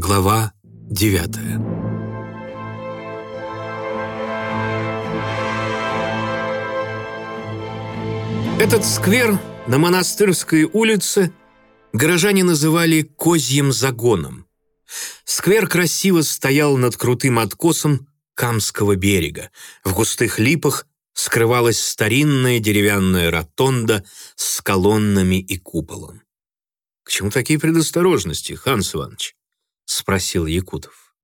Глава 9 Этот сквер на Монастырской улице горожане называли «Козьим загоном». Сквер красиво стоял над крутым откосом Камского берега. В густых липах скрывалась старинная деревянная ротонда с колоннами и куполом. «К чему такие предосторожности, Ханс Иванович?» — спросил Якутов.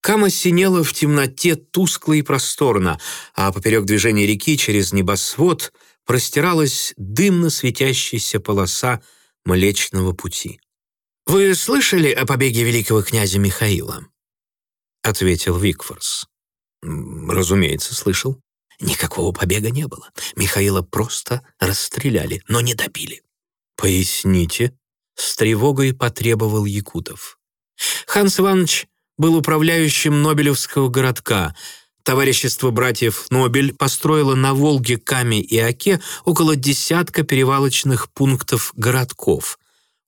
Кама синела в темноте тускло и просторно, а поперек движения реки через небосвод простиралась дымно светящаяся полоса Млечного Пути. «Вы слышали о побеге великого князя Михаила?» — ответил Викфорс. «Разумеется, слышал. Никакого побега не было. Михаила просто расстреляли, но не добили. «Поясните», — с тревогой потребовал Якутов. Ханс Иванович был управляющим Нобелевского городка. Товарищество братьев Нобель построило на Волге, Каме и Оке около десятка перевалочных пунктов городков.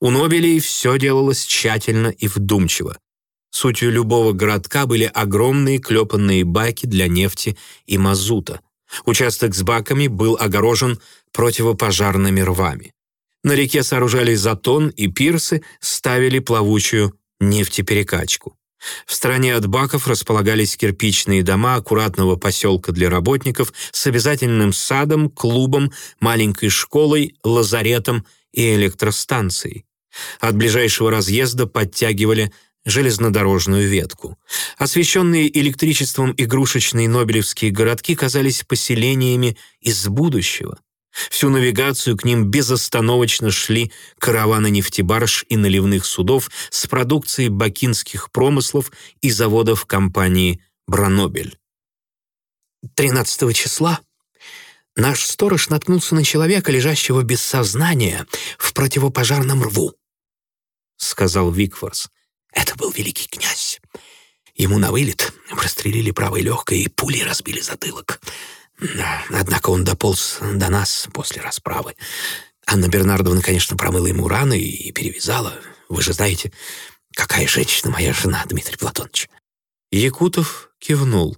У Нобелей все делалось тщательно и вдумчиво. Сутью любого городка были огромные клепанные баки для нефти и мазута. Участок с баками был огорожен противопожарными рвами. На реке сооружали затон и пирсы, ставили плавучую нефтеперекачку. В стороне от баков располагались кирпичные дома аккуратного поселка для работников с обязательным садом, клубом, маленькой школой, лазаретом и электростанцией. От ближайшего разъезда подтягивали железнодорожную ветку. Освещенные электричеством игрушечные нобелевские городки казались поселениями из будущего. Всю навигацию к ним безостановочно шли караваны нефтебарж и наливных судов с продукцией бакинских промыслов и заводов компании «Бранобель». 13 числа наш сторож наткнулся на человека, лежащего без сознания в противопожарном рву, — сказал Викфорс. Это был великий князь. Ему на вылет прострелили правой легкой и пули разбили затылок. Однако он дополз до нас после расправы. Анна Бернардовна, конечно, промыла ему раны и перевязала. Вы же знаете, какая женщина моя жена, Дмитрий Платонович. Якутов кивнул.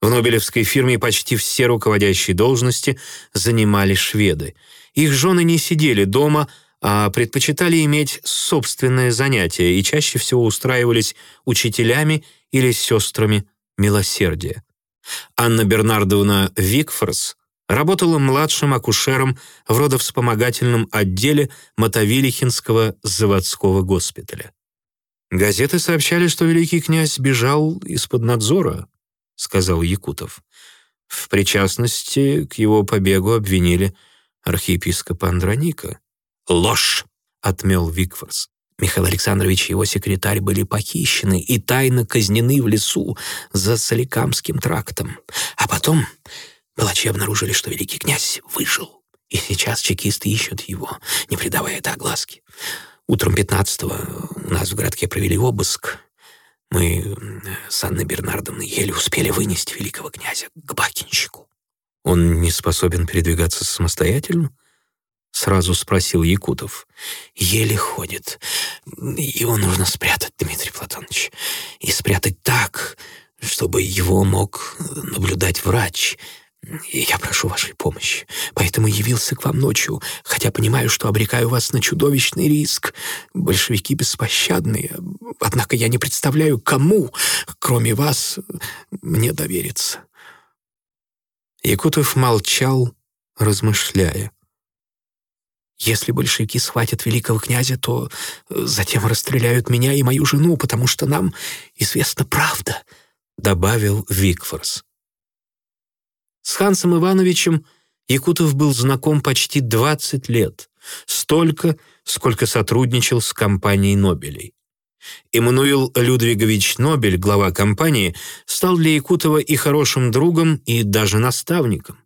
В Нобелевской фирме почти все руководящие должности занимали шведы. Их жены не сидели дома, а предпочитали иметь собственное занятие и чаще всего устраивались учителями или сестрами милосердия. Анна Бернардовна Викфорс работала младшим акушером в родовспомогательном отделе Мотовилихинского заводского госпиталя. «Газеты сообщали, что великий князь бежал из-под надзора», — сказал Якутов. В причастности к его побегу обвинили архиепископа Андроника. «Ложь!» — отмел Викфорс. Михаил Александрович и его секретарь были похищены и тайно казнены в лесу за Соликамским трактом. А потом палачи обнаружили, что великий князь выжил. И сейчас чекисты ищут его, не придавая это огласки. Утром 15-го у нас в городке провели обыск. Мы с Анной Бернардовной еле успели вынести великого князя к бакинщику. Он не способен передвигаться самостоятельно? Сразу спросил Якутов. Еле ходит. Его нужно спрятать, Дмитрий Платонович. И спрятать так, чтобы его мог наблюдать врач. Я прошу вашей помощи. Поэтому явился к вам ночью, хотя понимаю, что обрекаю вас на чудовищный риск. Большевики беспощадные. Однако я не представляю, кому, кроме вас, мне довериться. Якутов молчал, размышляя. Если большевики схватят великого князя, то э, затем расстреляют меня и мою жену, потому что нам известна правда», — добавил Викфорс. С Хансом Ивановичем Якутов был знаком почти 20 лет, столько, сколько сотрудничал с компанией Нобелей. Эммануил Людвигович Нобель, глава компании, стал для Якутова и хорошим другом, и даже наставником.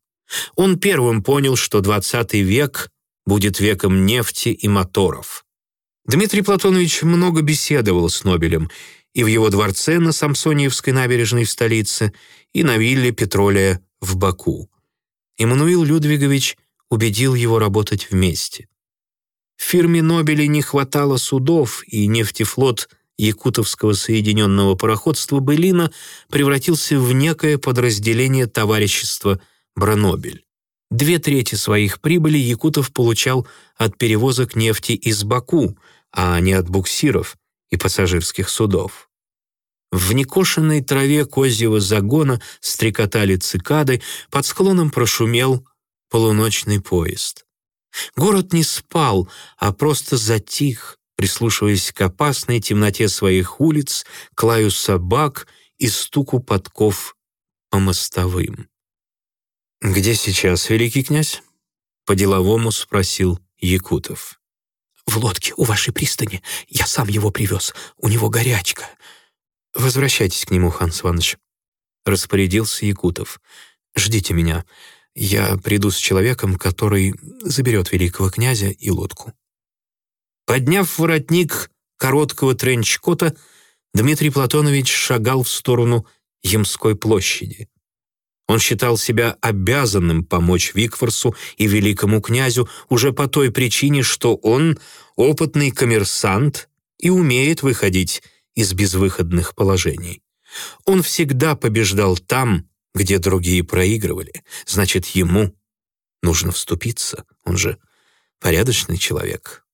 Он первым понял, что 20 век будет веком нефти и моторов. Дмитрий Платонович много беседовал с Нобелем и в его дворце на Самсониевской набережной в столице, и на вилле Петролия в Баку. Иммануил Людвигович убедил его работать вместе. В фирме Нобелей не хватало судов, и нефтефлот якутовского соединенного пароходства «Былина» превратился в некое подразделение товарищества «Бранобель». Две трети своих прибыли Якутов получал от перевозок нефти из Баку, а не от буксиров и пассажирских судов. В некошенной траве козьего загона стрекотали цикады, под склоном прошумел полуночный поезд. Город не спал, а просто затих, прислушиваясь к опасной темноте своих улиц, к собак и стуку подков по мостовым. «Где сейчас великий князь?» — по-деловому спросил Якутов. «В лодке у вашей пристани. Я сам его привез. У него горячка». «Возвращайтесь к нему, Ханс Иванович», — распорядился Якутов. «Ждите меня. Я приду с человеком, который заберет великого князя и лодку». Подняв воротник короткого тренчкота, Дмитрий Платонович шагал в сторону Ямской площади. Он считал себя обязанным помочь Викфорсу и великому князю уже по той причине, что он опытный коммерсант и умеет выходить из безвыходных положений. Он всегда побеждал там, где другие проигрывали. Значит, ему нужно вступиться. Он же порядочный человек.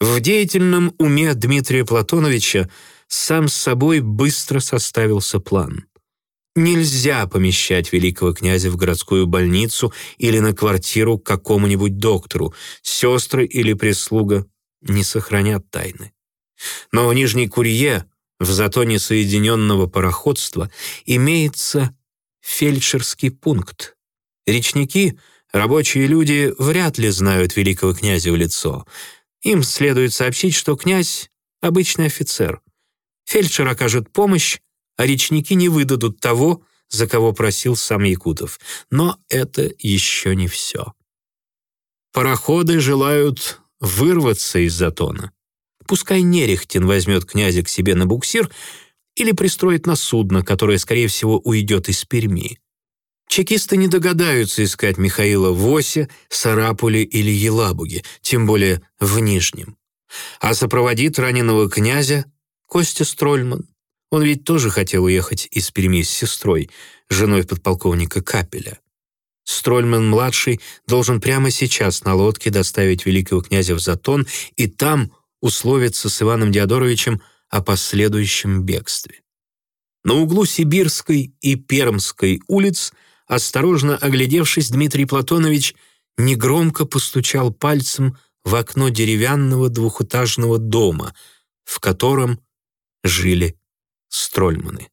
В деятельном уме Дмитрия Платоновича сам с собой быстро составился план. Нельзя помещать великого князя в городскую больницу или на квартиру к какому-нибудь доктору. Сестры или прислуга не сохранят тайны. Но в Нижней Курье, в затоне соединенного пароходства, имеется фельдшерский пункт. Речники, рабочие люди, вряд ли знают великого князя в лицо. Им следует сообщить, что князь — обычный офицер. Фельдшер окажет помощь, а речники не выдадут того, за кого просил сам Якутов. Но это еще не все. Пароходы желают вырваться из затона. Пускай Нерехтин возьмет князя к себе на буксир или пристроит на судно, которое, скорее всего, уйдет из Перми. Чекисты не догадаются искать Михаила в Осе, Сарапуле или Елабуге, тем более в Нижнем. А сопроводит раненого князя Костя Строльман. Он ведь тоже хотел уехать из Перми с сестрой, женой подполковника Капеля. Строльман-младший должен прямо сейчас на лодке доставить великого князя в Затон и там условиться с Иваном Диадоровичем о последующем бегстве. На углу Сибирской и Пермской улиц, осторожно оглядевшись, Дмитрий Платонович негромко постучал пальцем в окно деревянного двухэтажного дома, в котором жили Строльманы.